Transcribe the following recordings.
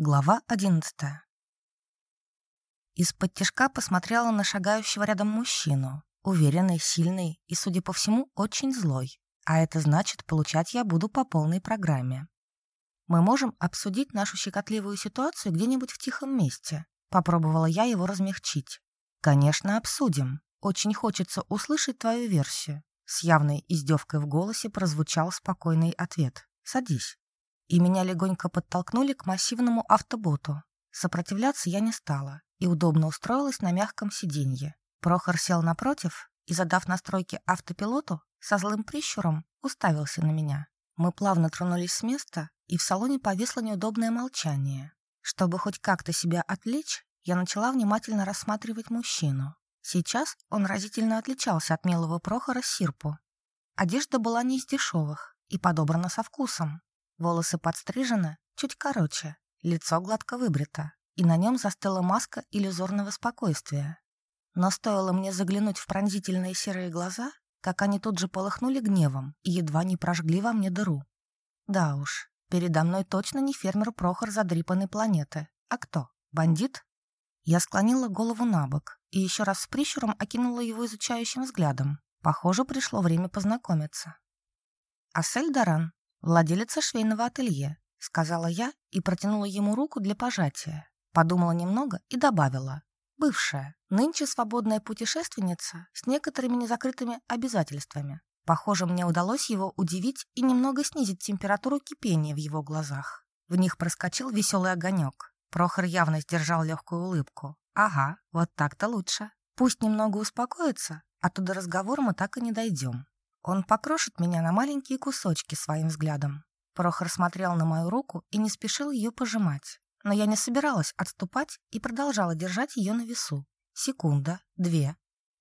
Глава одиннадцатая. Из-под тяжка посмотрела на шагающего рядом мужчину. Уверенный, сильный и, судя по всему, очень злой. А это значит, получать я буду по полной программе. Мы можем обсудить нашу щекотливую ситуацию где-нибудь в тихом месте. Попробовала я его размягчить. Конечно, обсудим. Очень хочется услышать твою версию. С явной издевкой в голосе прозвучал спокойный ответ. Садись и меня легонько подтолкнули к массивному автоботу. Сопротивляться я не стала и удобно устроилась на мягком сиденье. Прохор сел напротив и, задав настройки автопилоту, со злым прищуром уставился на меня. Мы плавно тронулись с места, и в салоне повисло неудобное молчание. Чтобы хоть как-то себя отвлечь, я начала внимательно рассматривать мужчину. Сейчас он разительно отличался от милого Прохора Сирпу. Одежда была не из дешевых и подобрана со вкусом. Волосы подстрижены, чуть короче, лицо гладко выбрито, и на нем застыла маска иллюзорного спокойствия. Но стоило мне заглянуть в пронзительные серые глаза, как они тут же полыхнули гневом и едва не прожгли во мне дыру. Да уж, передо мной точно не фермер Прохор задрипанной планеты. А кто? Бандит? Я склонила голову на бок и еще раз с прищуром окинула его изучающим взглядом. Похоже, пришло время познакомиться. Асель Даран, «Владелица швейного ателье», — сказала я и протянула ему руку для пожатия. Подумала немного и добавила. «Бывшая, нынче свободная путешественница с некоторыми незакрытыми обязательствами. Похоже, мне удалось его удивить и немного снизить температуру кипения в его глазах. В них проскочил веселый огонек. Прохор явно сдержал легкую улыбку. «Ага, вот так-то лучше. Пусть немного успокоится, а то до разговора мы так и не дойдем. Он покрошит меня на маленькие кусочки своим взглядом. Прохор смотрел на мою руку и не спешил ее пожимать. Но я не собиралась отступать и продолжала держать ее на весу. Секунда, две.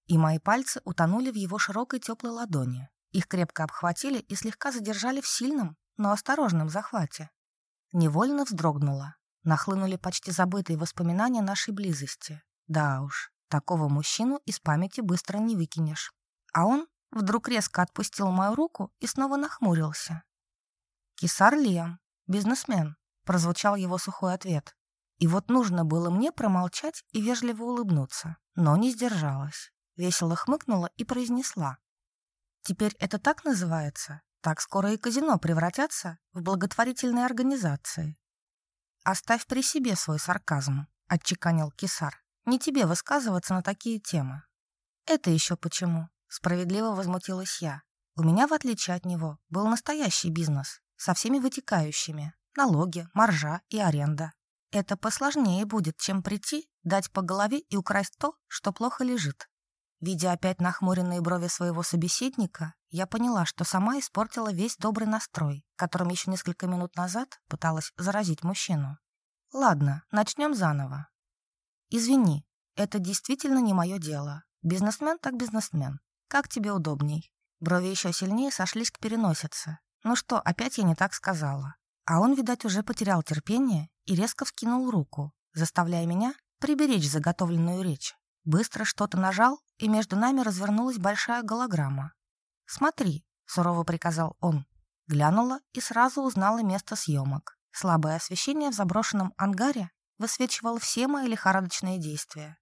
И мои пальцы утонули в его широкой теплой ладони. Их крепко обхватили и слегка задержали в сильном, но осторожном захвате. Невольно вздрогнула. Нахлынули почти забытые воспоминания нашей близости. Да уж, такого мужчину из памяти быстро не выкинешь. А он Вдруг резко отпустил мою руку и снова нахмурился. «Кисар Лиам, бизнесмен», — прозвучал его сухой ответ. И вот нужно было мне промолчать и вежливо улыбнуться, но не сдержалась. Весело хмыкнула и произнесла. «Теперь это так называется? Так скоро и казино превратятся в благотворительные организации». «Оставь при себе свой сарказм», — отчеканил Кисар. «Не тебе высказываться на такие темы». «Это еще почему?» Справедливо возмутилась я. У меня, в отличие от него, был настоящий бизнес со всеми вытекающими. Налоги, маржа и аренда. Это посложнее будет, чем прийти, дать по голове и украсть то, что плохо лежит. Видя опять нахмуренные брови своего собеседника, я поняла, что сама испортила весь добрый настрой, которым еще несколько минут назад пыталась заразить мужчину. Ладно, начнем заново. Извини, это действительно не мое дело. Бизнесмен так бизнесмен. Как тебе удобней. Брови еще сильнее сошлись к переносице. Ну что, опять я не так сказала. А он, видать, уже потерял терпение и резко вскинул руку, заставляя меня приберечь заготовленную речь. Быстро что-то нажал, и между нами развернулась большая голограмма. «Смотри», — сурово приказал он. Глянула и сразу узнала место съемок. Слабое освещение в заброшенном ангаре высвечивало все мои лихорадочные действия.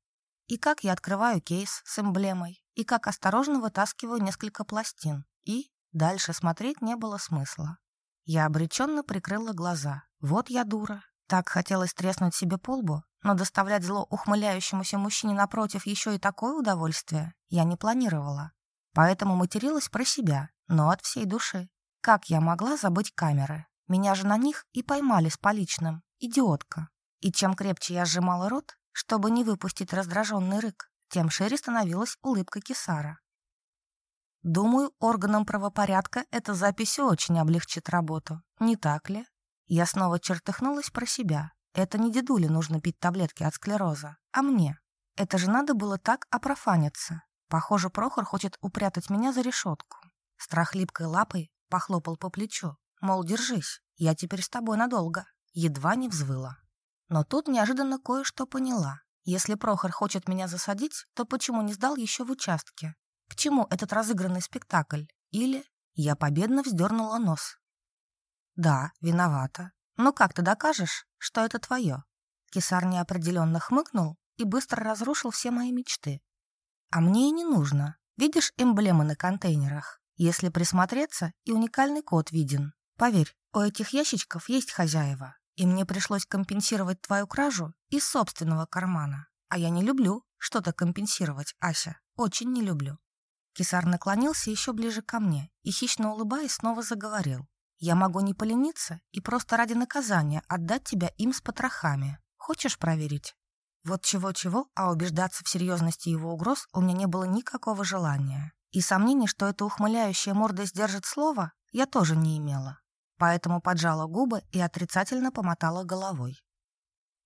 И как я открываю кейс с эмблемой, и как осторожно вытаскиваю несколько пластин. И дальше смотреть не было смысла. Я обреченно прикрыла глаза. Вот я дура. Так хотелось треснуть себе по лбу, но доставлять зло ухмыляющемуся мужчине напротив еще и такое удовольствие я не планировала. Поэтому материлась про себя, но от всей души. Как я могла забыть камеры? Меня же на них и поймали с поличным. Идиотка. И чем крепче я сжимала рот, чтобы не выпустить раздраженный рык, тем шире становилась улыбка Кисара. Думаю, органам правопорядка эта запись очень облегчит работу, не так ли? Я снова чертыхнулась про себя. Это не дедуле нужно пить таблетки от склероза, а мне. Это же надо было так опрофаниться. Похоже, Прохор хочет упрятать меня за решетку. Страх липкой лапой похлопал по плечу. Мол, держись, я теперь с тобой надолго. Едва не взвыла. Но тут неожиданно кое-что поняла. Если Прохор хочет меня засадить, то почему не сдал еще в участке? К чему этот разыгранный спектакль? Или я победно вздернула нос? Да, виновата. Ну как ты докажешь, что это твое? Кисар неопределенно хмыкнул и быстро разрушил все мои мечты. А мне и не нужно. Видишь эмблемы на контейнерах? Если присмотреться, и уникальный код виден. Поверь, у этих ящичков есть хозяева, и мне пришлось компенсировать твою кражу из собственного кармана. А я не люблю что-то компенсировать, Ася. Очень не люблю. Кисар наклонился еще ближе ко мне и, хищно улыбаясь, снова заговорил. «Я могу не полениться и просто ради наказания отдать тебя им с потрохами. Хочешь проверить?» Вот чего-чего, а убеждаться в серьезности его угроз у меня не было никакого желания. И сомнений, что эта ухмыляющая морда сдержит слово, я тоже не имела. Поэтому поджала губы и отрицательно помотала головой.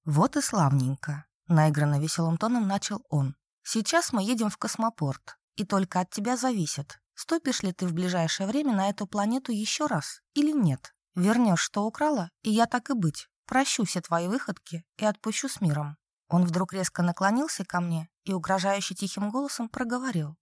«Вот и славненько», — наигранно веселым тоном начал он. «Сейчас мы едем в космопорт, и только от тебя зависит, ступишь ли ты в ближайшее время на эту планету еще раз или нет. Вернешь, что украла, и я так и быть, прощу все твои выходки и отпущу с миром». Он вдруг резко наклонился ко мне и угрожающе тихим голосом проговорил.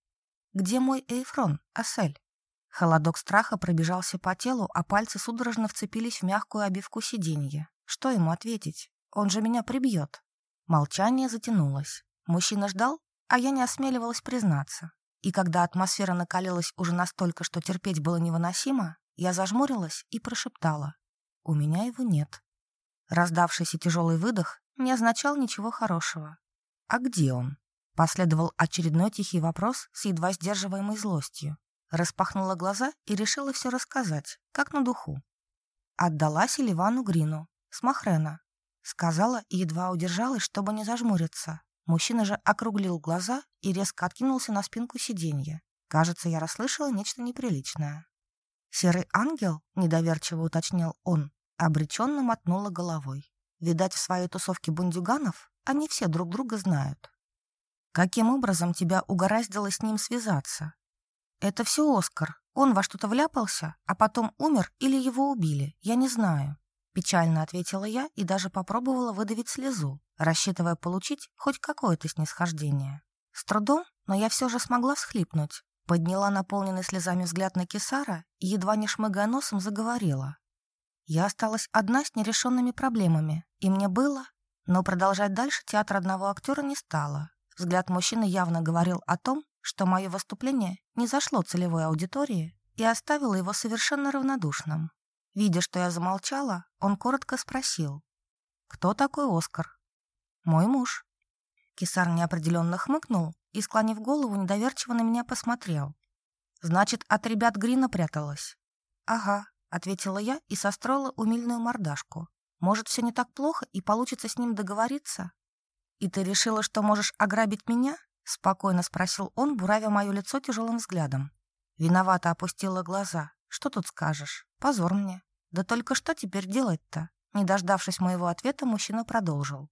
«Где мой Эйфрон, Асель?» Холодок страха пробежался по телу, а пальцы судорожно вцепились в мягкую обивку сиденья. Что ему ответить? Он же меня прибьет. Молчание затянулось. Мужчина ждал, а я не осмеливалась признаться. И когда атмосфера накалилась уже настолько, что терпеть было невыносимо, я зажмурилась и прошептала. «У меня его нет». Раздавшийся тяжелый выдох не означал ничего хорошего. «А где он?» Последовал очередной тихий вопрос с едва сдерживаемой злостью. Распахнула глаза и решила все рассказать, как на духу. Отдала Селивану Грину, с Махрена. Сказала и едва удержалась, чтобы не зажмуриться. Мужчина же округлил глаза и резко откинулся на спинку сиденья. Кажется, я расслышала нечто неприличное. «Серый ангел?» — недоверчиво уточнил он. Обреченно мотнула головой. Видать, в своей тусовке бундюганов они все друг друга знают. Каким образом тебя угораздило с ним связаться? Это все Оскар. Он во что-то вляпался, а потом умер или его убили. Я не знаю. Печально ответила я и даже попробовала выдавить слезу, рассчитывая получить хоть какое-то снисхождение. С трудом, но я все же смогла всхлипнуть. Подняла наполненный слезами взгляд на Кисара и, едва не шмыгая носом, заговорила. Я осталась одна с нерешенными проблемами, и мне было... Но продолжать дальше театр одного актера не стало. Взгляд мужчины явно говорил о том, что мое выступление не зашло целевой аудитории и оставило его совершенно равнодушным. Видя, что я замолчала, он коротко спросил. «Кто такой Оскар?» «Мой муж». Кисар неопределенно хмыкнул и, склонив голову, недоверчиво на меня посмотрел. «Значит, от ребят Грина пряталась?» «Ага», — ответила я и состроила умильную мордашку. «Может, все не так плохо и получится с ним договориться?» «И ты решила, что можешь ограбить меня?» — спокойно спросил он, буравя мое лицо тяжелым взглядом. Виновато опустила глаза. «Что тут скажешь? Позор мне. Да только что теперь делать-то?» Не дождавшись моего ответа, мужчина продолжил.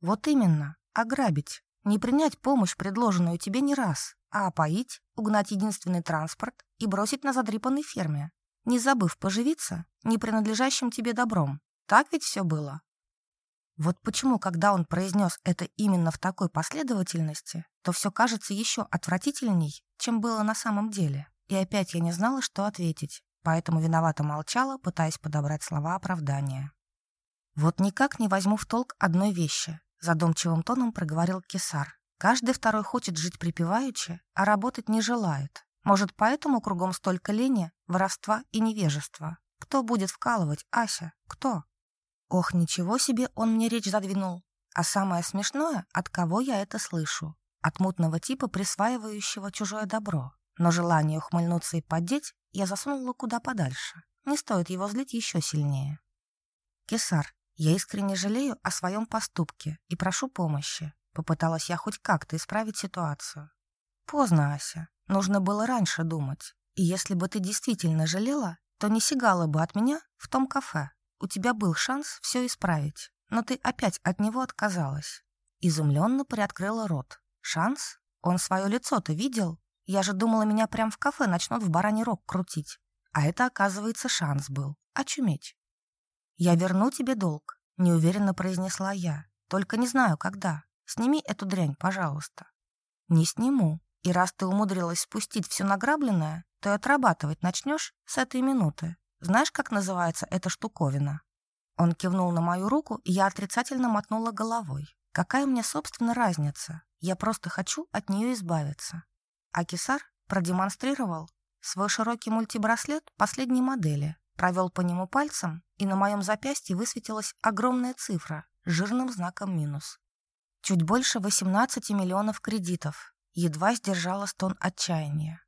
«Вот именно. Ограбить. Не принять помощь, предложенную тебе не раз, а опоить, угнать единственный транспорт и бросить на задрипанной ферме не забыв поживиться не принадлежащим тебе добром. Так ведь все было? Вот почему, когда он произнес это именно в такой последовательности, то все кажется еще отвратительней, чем было на самом деле. И опять я не знала, что ответить, поэтому виновато молчала, пытаясь подобрать слова оправдания. «Вот никак не возьму в толк одной вещи», — задумчивым тоном проговорил Кесар. «Каждый второй хочет жить припеваючи, а работать не желает. Может, поэтому кругом столько лени, воровства и невежества? Кто будет вкалывать, Ася? Кто? Ох, ничего себе он мне речь задвинул. А самое смешное, от кого я это слышу? От мутного типа, присваивающего чужое добро. Но желание ухмыльнуться и поддеть я засунула куда подальше. Не стоит его злить еще сильнее. Кесар, я искренне жалею о своем поступке и прошу помощи. Попыталась я хоть как-то исправить ситуацию. Поздно, Ася. Нужно было раньше думать. И если бы ты действительно жалела, то не сигала бы от меня в том кафе. У тебя был шанс все исправить, но ты опять от него отказалась. Изумленно приоткрыла рот. Шанс? Он свое лицо-то видел? Я же думала, меня прям в кафе начнут в бараний рог крутить. А это, оказывается, шанс был. Очуметь. «Я верну тебе долг», — неуверенно произнесла я. «Только не знаю, когда. Сними эту дрянь, пожалуйста». «Не сниму», и раз ты умудрилась спустить все награбленное, то и отрабатывать начнешь с этой минуты. Знаешь, как называется эта штуковина?» Он кивнул на мою руку, и я отрицательно мотнула головой. Какая мне, собственно, разница? Я просто хочу от нее избавиться. А Кисар продемонстрировал свой широкий мультибраслет последней модели, провел по нему пальцем, и на моем запястье высветилась огромная цифра с жирным знаком минус. Чуть больше 18 миллионов кредитов. Едва сдержала стон отчаяния.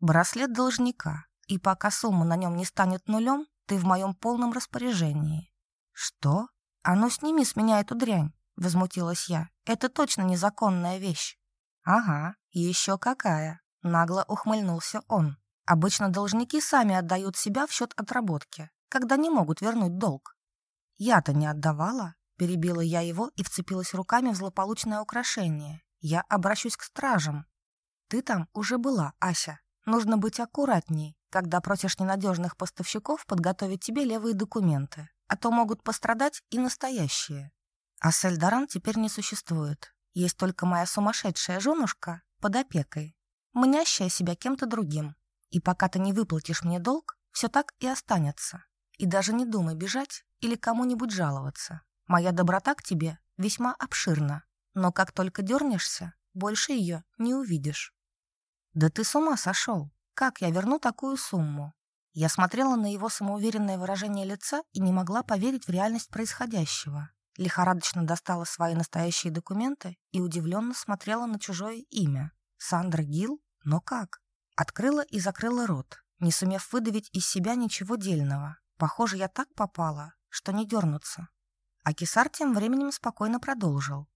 Браслет должника, и пока сумма на нем не станет нулем, ты в моем полном распоряжении. «Что? А ну сними с меня эту дрянь!» — возмутилась я. «Это точно незаконная вещь». «Ага, еще какая!» — нагло ухмыльнулся он. «Обычно должники сами отдают себя в счет отработки, когда не могут вернуть долг». «Я-то не отдавала», — перебила я его и вцепилась руками в злополучное украшение. «Я обращусь к стражам». «Ты там уже была, Ася. Нужно быть аккуратней, когда просишь ненадежных поставщиков подготовить тебе левые документы а то могут пострадать и настоящие. А Сельдаран теперь не существует. Есть только моя сумасшедшая женушка под опекой, мнящая себя кем-то другим. И пока ты не выплатишь мне долг, все так и останется. И даже не думай бежать или кому-нибудь жаловаться. Моя доброта к тебе весьма обширна, но как только дернешься, больше ее не увидишь. Да ты с ума сошел. Как я верну такую сумму? Я смотрела на его самоуверенное выражение лица и не могла поверить в реальность происходящего. Лихорадочно достала свои настоящие документы и удивленно смотрела на чужое имя. Сандра Гил? Но как? Открыла и закрыла рот, не сумев выдавить из себя ничего дельного. Похоже, я так попала, что не дернуться. А Кисар тем временем спокойно продолжил.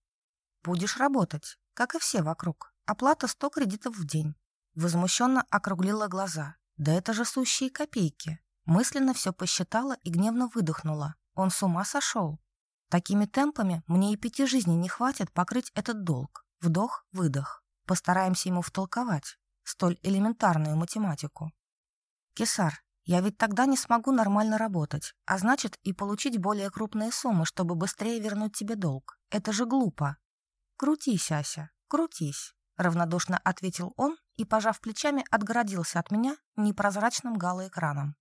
«Будешь работать, как и все вокруг. Оплата сто кредитов в день». Возмущенно округлила глаза. Да это же сущие копейки. Мысленно все посчитала и гневно выдохнула. Он с ума сошел. Такими темпами мне и пяти жизней не хватит покрыть этот долг. Вдох-выдох. Постараемся ему втолковать столь элементарную математику. Кесар, я ведь тогда не смогу нормально работать, а значит и получить более крупные суммы, чтобы быстрее вернуть тебе долг. Это же глупо. Крутись, Ася, крутись, равнодушно ответил он и, пожав плечами, отгородился от меня непрозрачным галоэкраном.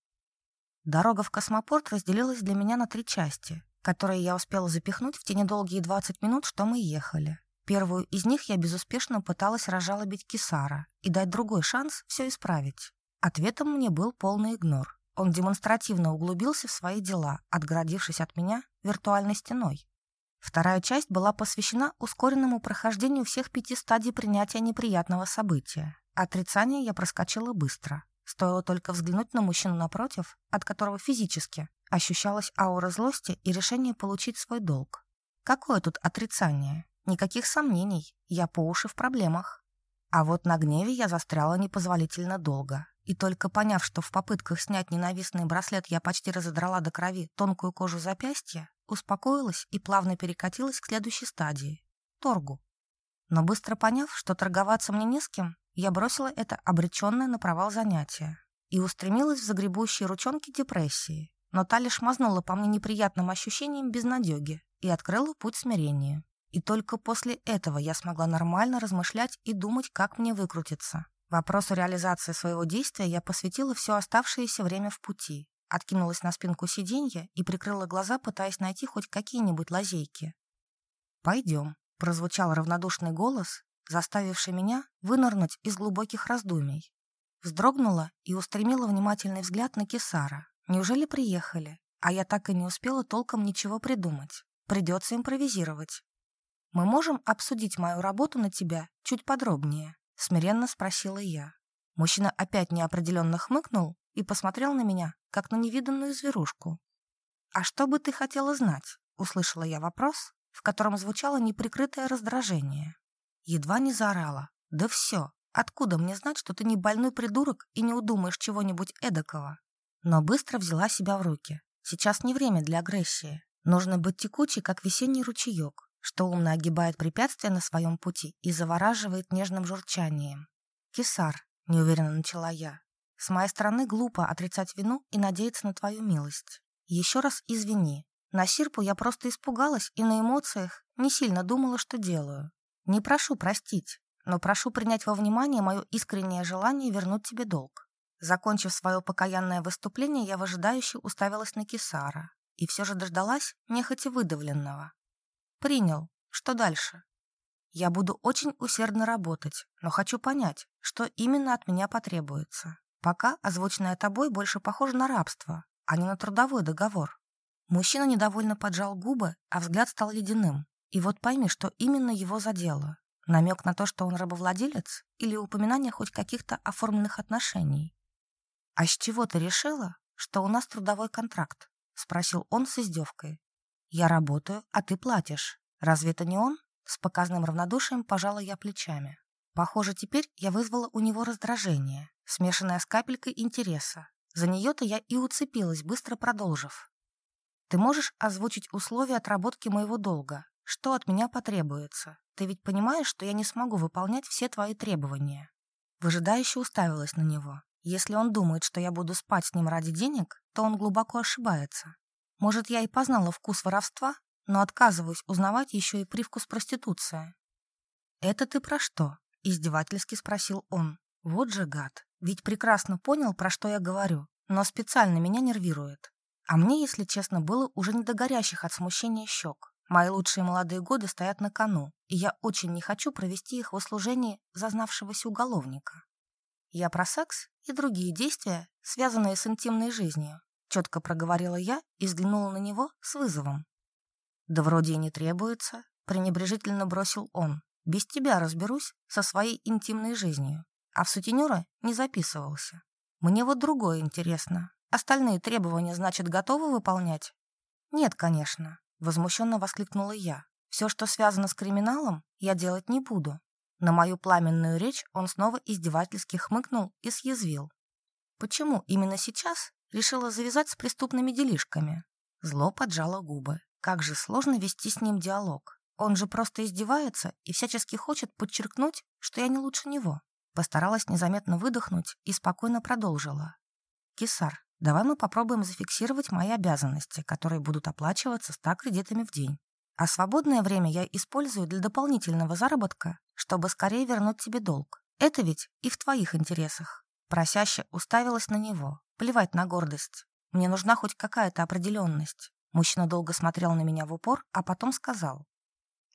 Дорога в космопорт разделилась для меня на три части, которые я успела запихнуть в те недолгие 20 минут, что мы ехали. Первую из них я безуспешно пыталась разжалобить Кисара и дать другой шанс все исправить. Ответом мне был полный игнор. Он демонстративно углубился в свои дела, отгородившись от меня виртуальной стеной. Вторая часть была посвящена ускоренному прохождению всех пяти стадий принятия неприятного события. Отрицание я проскочила быстро. Стоило только взглянуть на мужчину напротив, от которого физически ощущалась аура злости и решение получить свой долг. Какое тут отрицание? Никаких сомнений, я по уши в проблемах. А вот на гневе я застряла непозволительно долго. И только поняв, что в попытках снять ненавистный браслет я почти разодрала до крови тонкую кожу запястья, успокоилась и плавно перекатилась к следующей стадии — торгу. Но быстро поняв, что торговаться мне не с кем, я бросила это обреченное на провал занятие и устремилась в загребущие ручонки депрессии, но та лишь мазнула по мне неприятным ощущением безнадеги и открыла путь смирения. И только после этого я смогла нормально размышлять и думать, как мне выкрутиться. Вопросу реализации своего действия я посвятила все оставшееся время в пути. Откинулась на спинку сиденья и прикрыла глаза, пытаясь найти хоть какие-нибудь лазейки. «Пойдем», — прозвучал равнодушный голос, заставивший меня вынырнуть из глубоких раздумий. Вздрогнула и устремила внимательный взгляд на Кесара. Неужели приехали? А я так и не успела толком ничего придумать. Придется импровизировать. «Мы можем обсудить мою работу на тебя чуть подробнее?» — смиренно спросила я. Мужчина опять неопределенно хмыкнул и посмотрел на меня, как на невиданную зверушку. «А что бы ты хотела знать?» — услышала я вопрос, в котором звучало неприкрытое раздражение. Едва не заорала. «Да все! Откуда мне знать, что ты не больной придурок и не удумаешь чего-нибудь эдакого?» Но быстро взяла себя в руки. Сейчас не время для агрессии. Нужно быть текучей, как весенний ручеек, что умно огибает препятствия на своем пути и завораживает нежным журчанием. «Кесар», — неуверенно начала я, — «с моей стороны глупо отрицать вину и надеяться на твою милость. Еще раз извини. На Сирпу я просто испугалась и на эмоциях не сильно думала, что делаю. Не прошу простить, но прошу принять во внимание мое искреннее желание вернуть тебе долг. Закончив свое покаянное выступление, я выжидающе уставилась на Кисара. и все же дождалась нехотя выдавленного. Принял. Что дальше? Я буду очень усердно работать, но хочу понять, что именно от меня потребуется. Пока озвученное тобой больше похоже на рабство, а не на трудовой договор. Мужчина недовольно поджал губы, а взгляд стал ледяным. И вот пойми, что именно его задело. Намек на то, что он рабовладелец, или упоминание хоть каких-то оформленных отношений. «А с чего ты решила, что у нас трудовой контракт?» — спросил он с издевкой. «Я работаю, а ты платишь. Разве это не он?» С показным равнодушием пожала я плечами. Похоже, теперь я вызвала у него раздражение, смешанное с капелькой интереса. За нее-то я и уцепилась, быстро продолжив. «Ты можешь озвучить условия отработки моего долга? Что от меня потребуется? Ты ведь понимаешь, что я не смогу выполнять все твои требования?» Выжидающе уставилась на него. Если он думает, что я буду спать с ним ради денег, то он глубоко ошибается. Может, я и познала вкус воровства, но отказываюсь узнавать еще и привкус проституции. «Это ты про что?» — издевательски спросил он. «Вот же гад. Ведь прекрасно понял, про что я говорю, но специально меня нервирует. А мне, если честно, было уже не до горящих от смущения щек. Мои лучшие молодые годы стоят на кону, и я очень не хочу провести их в услужении зазнавшегося уголовника. Я про секс и другие действия, связанные с интимной жизнью, четко проговорила я и взглянула на него с вызовом. «Да вроде и не требуется», — пренебрежительно бросил он. «Без тебя разберусь со своей интимной жизнью, а в сутенера не записывался. Мне вот другое интересно. Остальные требования, значит, готовы выполнять?» «Нет, конечно», — возмущенно воскликнула я. «Все, что связано с криминалом, я делать не буду». На мою пламенную речь он снова издевательски хмыкнул и съязвил. «Почему именно сейчас решила завязать с преступными делишками?» Зло поджало губы. Как же сложно вести с ним диалог. Он же просто издевается и всячески хочет подчеркнуть, что я не лучше него. Постаралась незаметно выдохнуть и спокойно продолжила. «Кисар, давай мы попробуем зафиксировать мои обязанности, которые будут оплачиваться 100 кредитами в день. А свободное время я использую для дополнительного заработка, чтобы скорее вернуть тебе долг. Это ведь и в твоих интересах». Просяще уставилась на него. Плевать на гордость. Мне нужна хоть какая-то определенность. Мужчина долго смотрел на меня в упор, а потом сказал.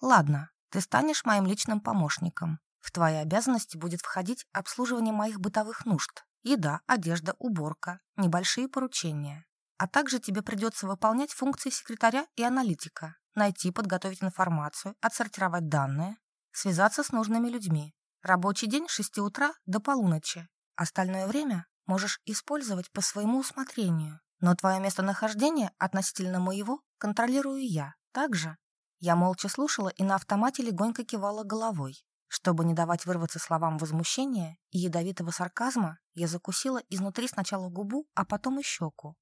«Ладно, ты станешь моим личным помощником. В твои обязанности будет входить обслуживание моих бытовых нужд. Еда, одежда, уборка, небольшие поручения. А также тебе придется выполнять функции секретаря и аналитика. Найти, подготовить информацию, отсортировать данные, связаться с нужными людьми. Рабочий день с 6 утра до полуночи. Остальное время можешь использовать по своему усмотрению. Но твое местонахождение относительно моего контролирую я. Также я молча слушала и на автомате легонько кивала головой. Чтобы не давать вырваться словам возмущения и ядовитого сарказма, я закусила изнутри сначала губу, а потом и щеку.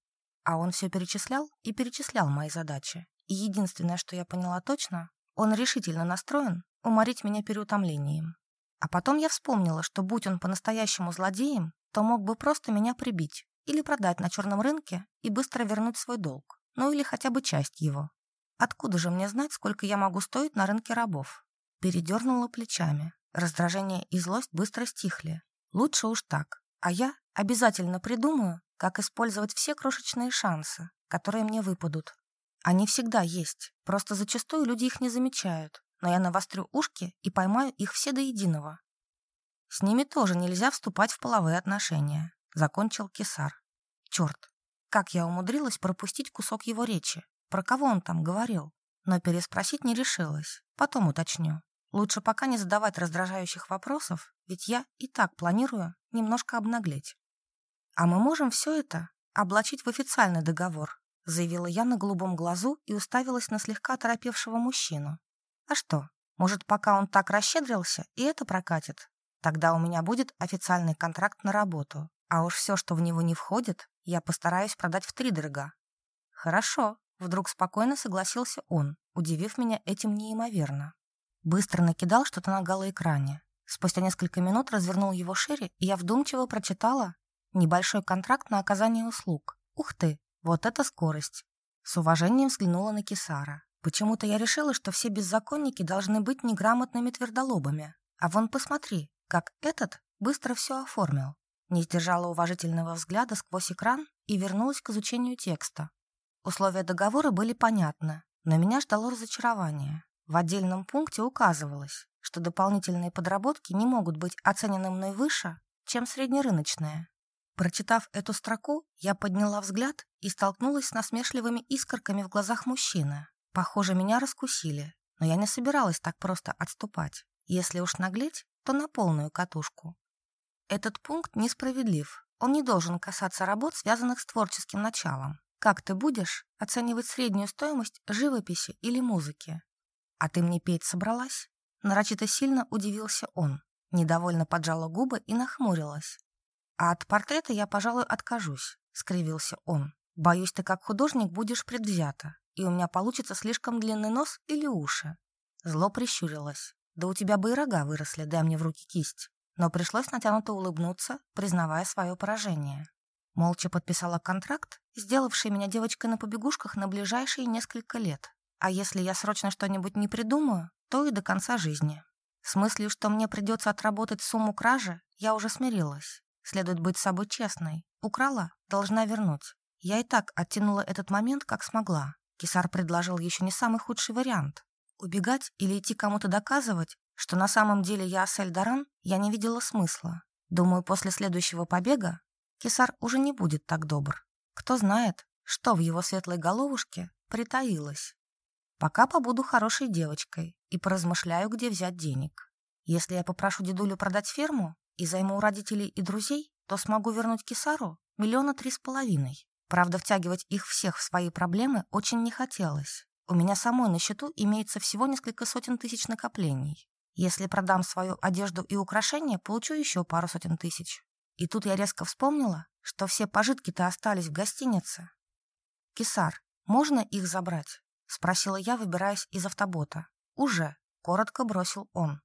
А он все перечислял и перечислял мои задачи. И единственное, что я поняла точно, он решительно настроен уморить меня переутомлением. А потом я вспомнила, что будь он по-настоящему злодеем, то мог бы просто меня прибить или продать на черном рынке и быстро вернуть свой долг, ну или хотя бы часть его. Откуда же мне знать, сколько я могу стоить на рынке рабов? Передернула плечами. Раздражение и злость быстро стихли. Лучше уж так. А я обязательно придумаю, как использовать все крошечные шансы, которые мне выпадут. Они всегда есть, просто зачастую люди их не замечают, но я навострю ушки и поймаю их все до единого. С ними тоже нельзя вступать в половые отношения. Закончил Кесар. Черт, как я умудрилась пропустить кусок его речи. Про кого он там говорил? Но переспросить не решилась. Потом уточню. Лучше пока не задавать раздражающих вопросов, ведь я и так планирую немножко обнаглеть. А мы можем все это облачить в официальный договор, заявила я на голубом глазу и уставилась на слегка оторопевшего мужчину. А что, может, пока он так расщедрился, и это прокатит? Тогда у меня будет официальный контракт на работу, а уж все, что в него не входит, я постараюсь продать втридорога. Хорошо, вдруг спокойно согласился он, удивив меня этим неимоверно. Быстро накидал что-то на галоэкране. Спустя несколько минут развернул его шире, и я вдумчиво прочитала небольшой контракт на оказание услуг. Ух ты, вот это скорость. С уважением взглянула на Кисара. Почему-то я решила, что все беззаконники должны быть неграмотными твердолобами. А вон посмотри, как этот быстро все оформил. Не сдержала уважительного взгляда сквозь экран и вернулась к изучению текста. Условия договора были понятны, но меня ждало разочарование. В отдельном пункте указывалось, что дополнительные подработки не могут быть оценены мной выше, чем среднерыночные. Прочитав эту строку, я подняла взгляд и столкнулась с насмешливыми искорками в глазах мужчины. Похоже, меня раскусили, но я не собиралась так просто отступать. Если уж наглеть, то на полную катушку. Этот пункт несправедлив. Он не должен касаться работ, связанных с творческим началом. Как ты будешь оценивать среднюю стоимость живописи или музыки? А ты мне петь собралась? Нарочито сильно удивился он. Недовольно поджала губы и нахмурилась. А от портрета я, пожалуй, откажусь, скривился он. Боюсь, ты как художник будешь предвзята, и у меня получится слишком длинный нос или уши. Зло прищурилась. Да у тебя бы и рога выросли, дай мне в руки кисть. Но пришлось натянуто улыбнуться, признавая свое поражение. Молча подписала контракт, сделавший меня девочкой на побегушках на ближайшие несколько лет. А если я срочно что-нибудь не придумаю, то и до конца жизни. С мыслью, что мне придется отработать сумму кражи, я уже смирилась. Следует быть собой честной. Украла, должна вернуть. Я и так оттянула этот момент, как смогла. Кисар предложил еще не самый худший вариант. Убегать или идти кому-то доказывать, что на самом деле я Асель Даран, я не видела смысла. Думаю, после следующего побега Кисар уже не будет так добр. Кто знает, что в его светлой головушке притаилось. Пока побуду хорошей девочкой и поразмышляю, где взять денег. Если я попрошу дедулю продать ферму и займу у родителей и друзей, то смогу вернуть Кисару миллиона три с половиной. Правда, втягивать их всех в свои проблемы очень не хотелось. У меня самой на счету имеется всего несколько сотен тысяч накоплений. Если продам свою одежду и украшения, получу еще пару сотен тысяч. И тут я резко вспомнила, что все пожитки-то остались в гостинице. «Кисар, можно их забрать?» — спросила я, выбираясь из автобота. «Уже», — коротко бросил он.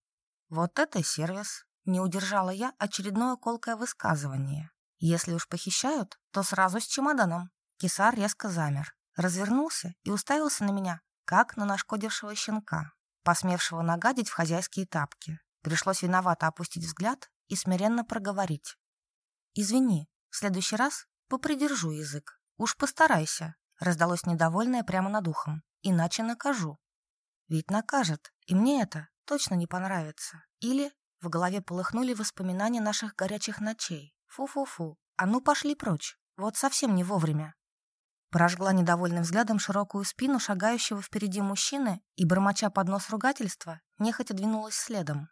«Вот это сервис!» — не удержала я очередное колкое высказывание. Если уж похищают, то сразу с чемоданом. Кисар резко замер, развернулся и уставился на меня, как на нашкодившего щенка, посмевшего нагадить в хозяйские тапки. Пришлось виновато опустить взгляд и смиренно проговорить. «Извини, в следующий раз попридержу язык. Уж постарайся», — раздалось недовольное прямо над ухом. «Иначе накажу». «Ведь накажет, и мне это точно не понравится. Или...» В голове полыхнули воспоминания наших горячих ночей, Фу-фу-фу. А ну пошли прочь. Вот совсем не вовремя. Прожгла недовольным взглядом широкую спину шагающего впереди мужчины и, бормоча под нос ругательства, нехотя двинулась следом.